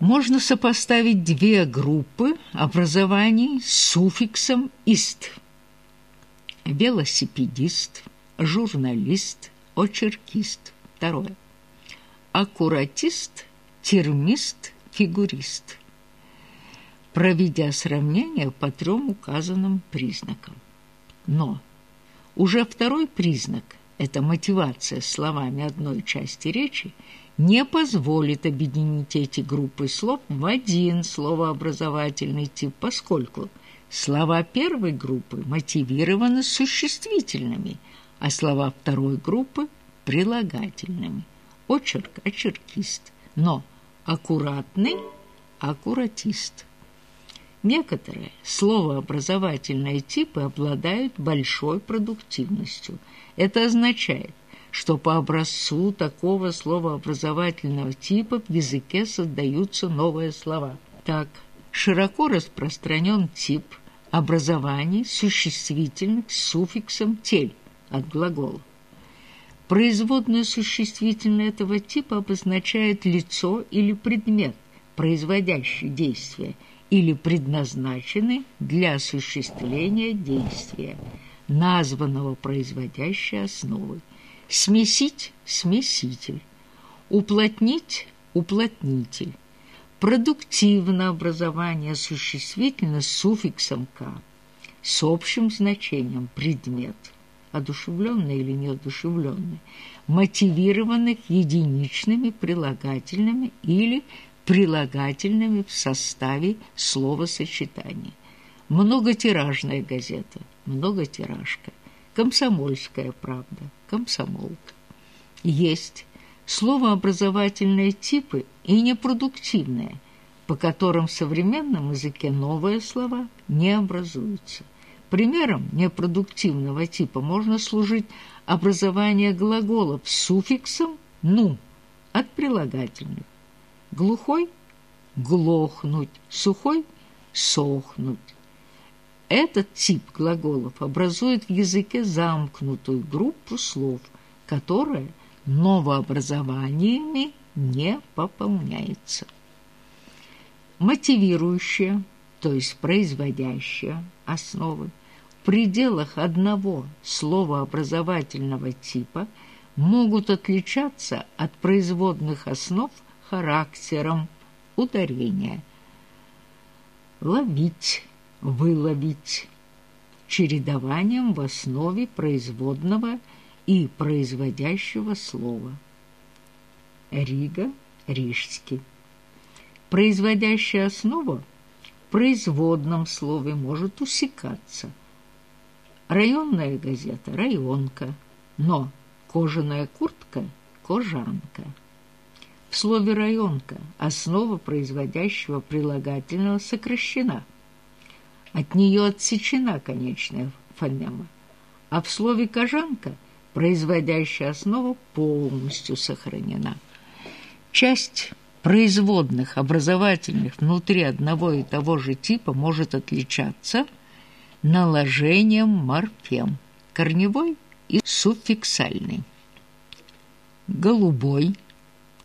Можно сопоставить две группы образований с суффиксом «ист». Велосипедист, журналист, очеркист. Второе. Аккуратист, термист, фигурист. Проведя сравнение по трем указанным признакам. Но уже второй признак – это мотивация словами одной части речи – не позволит объединить эти группы слов в один словообразовательный тип, поскольку слова первой группы мотивированы существительными, а слова второй группы – прилагательными. Очерк – очеркист, но аккуратный – аккуратист. Некоторые словообразовательные типы обладают большой продуктивностью. Это означает, что по образцу такого словообразовательного типа в языке создаются новые слова. Так, широко распространен тип образований существительных с суффиксом «тель» от глагола. Производное существительное этого типа обозначает лицо или предмет, производящий действие, или предназначенный для осуществления действия, названного производящей основой смесить – смеситель, уплотнить – уплотнитель, продуктивное образование существительно с суффиксом «к», с общим значением предмет, одушевленный или неодушевленный, мотивированных единичными прилагательными или прилагательными в составе словосочетания. Многотиражная газета, многотиражка, комсомольская правда – комсомолка. Есть словообразовательные типы и непродуктивные, по которым в современном языке новые слова не образуются. Примером непродуктивного типа можно служить образование глаголов с суффиксом «ну» от прилагательных. Глухой – глохнуть, сухой – сохнуть. Этот тип глаголов образует в языке замкнутую группу слов, которая новообразованиями не пополняется. Мотивирующая, то есть производящая основы, в пределах одного словообразовательного типа могут отличаться от производных основ характером ударения. Ловить выловить чередованием в основе производного и производящего слова. Рига, рижский. Производящая основа в производном слове может усекаться. Районная газета – районка, но кожаная куртка – кожанка. В слове «районка» основа производящего прилагательного сокращена – от нее отсечена конечная фонема, а в слове «кожанка» производящая основа полностью сохранена. Часть производных образовательных внутри одного и того же типа может отличаться наложением морфем – корневой и суффиксальный. Голубой,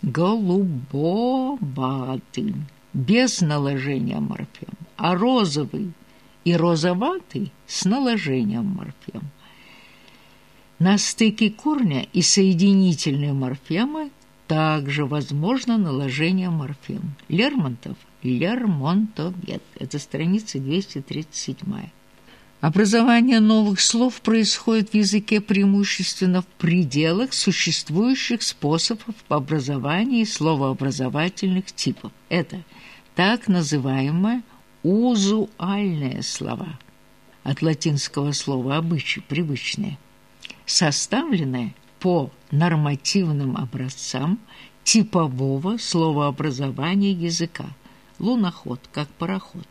голубоватый, без наложения морфем, а розовый – и розоватый с наложением морфем. На стыке корня и соединительной морфемы также возможно наложение морфем. Лермонтов – Лермонтовед. Это страница 237. Образование новых слов происходит в языке преимущественно в пределах существующих способов образования словообразовательных типов. Это так называемое узуальные слова, от латинского слова «обычай», «привычные», составленные по нормативным образцам типового словообразования языка, луноход, как пароход.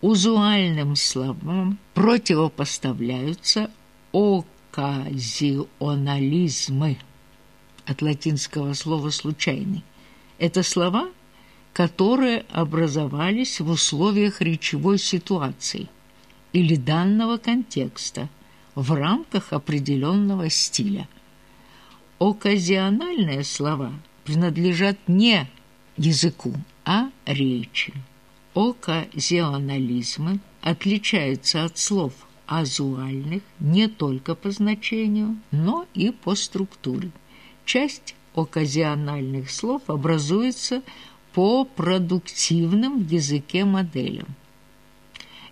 Узуальным словам противопоставляются оказионализмы от латинского слова «случайный». Это слова – которые образовались в условиях речевой ситуации или данного контекста в рамках определенного стиля. Оказиональные слова принадлежат не языку, о речи. Оказионализмы отличаются от слов азуальных не только по значению, но и по структуре. Часть оказиональных слов образуется по продуктивным языке моделям.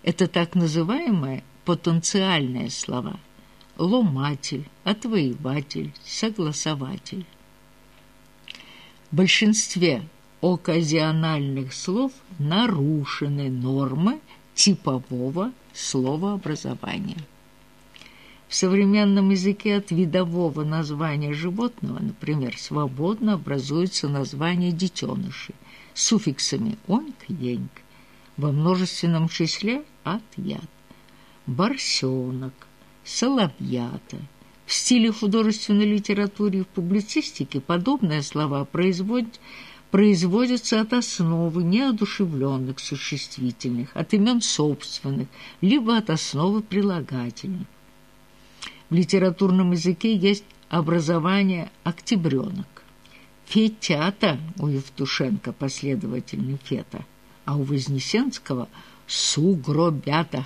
Это так называемые потенциальные слова – ломатель, отвоеватель, согласователь. В большинстве оказиональных слов нарушены нормы типового словообразования. В современном языке от видового названия животного, например, свободно образуется название детенышей суффиксами «оньк», «еньк», во множественном числе «от-яд», «барсенок», «соловьята». В стиле художественной литературы и в публицистике подобные слова производят производятся от основы неодушевленных существительных, от имен собственных, либо от основы прилагательных. В литературном языке есть образование «октябренок». Фетята у Евтушенко последовательный фета, а у Вознесенского – сугробята.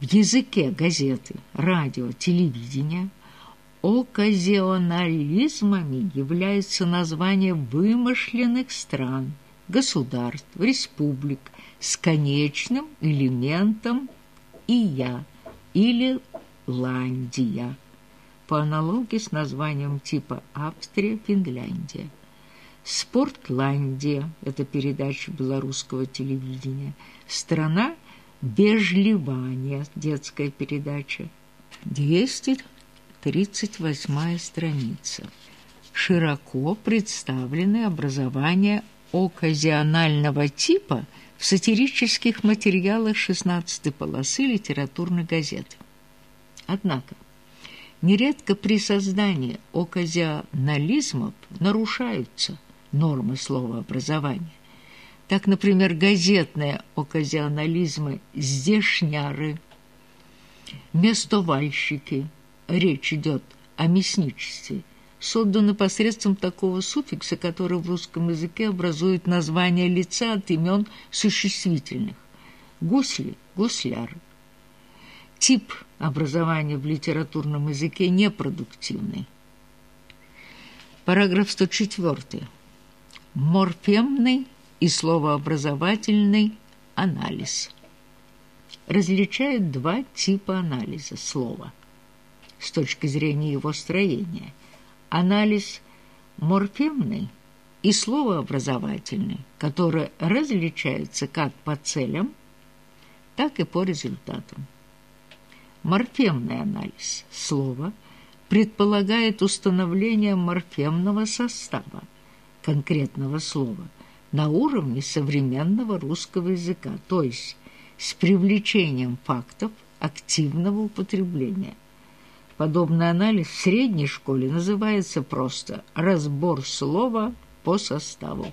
В языке газеты, радио, телевидения – Оказионализмами являются названия вымышленных стран, государств, республик с конечным элементом «ия» или «ландия» по аналогии с названием типа Австрия, Финляндия. «Спортландия» — это передача белорусского телевидения. «Страна Бежливания» — детская передача. 200 38 страница. Широко представлены образования оказионального типа в сатирических материалах 16 полосы литературной газеты. Однако, нередко при создании оказионализмов нарушаются нормы словообразования. Так, например, газетные оказионализмы «здешняры», «местовальщики», речь идет о мясничестве, созданы посредством такого суффикса, который в русском языке образует название лица от имен существительных. Гусли – гусляр. Тип образования в литературном языке непродуктивный. Параграф 104. Морфемный и словообразовательный анализ. Различают два типа анализа слова – с точки зрения его строения. Анализ морфемный и словообразовательный, которые различаются как по целям, так и по результатам. Морфемный анализ слова предполагает установление морфемного состава конкретного слова на уровне современного русского языка, то есть с привлечением фактов активного употребления – Подобный анализ в средней школе называется просто «разбор слова по составу».